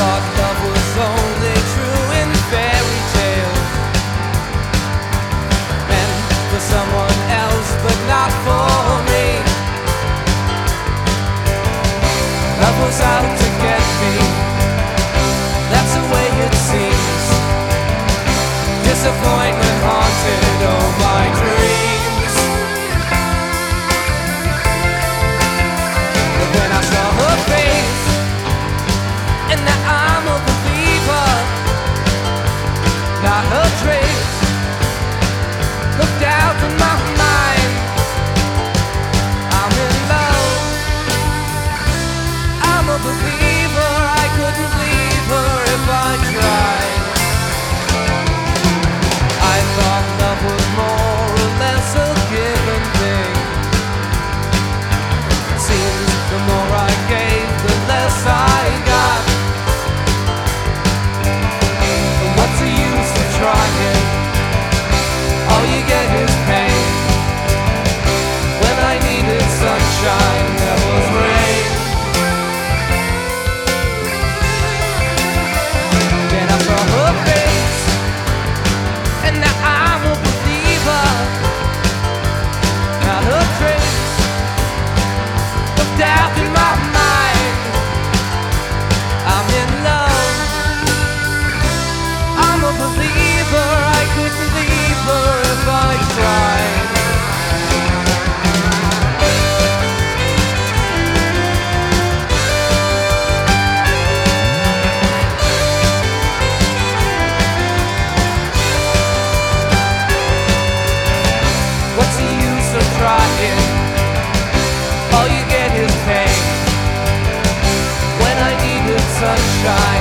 thought love was only true in fairy tales. For someone else, but not for me. Love was out to get me. and the I. try.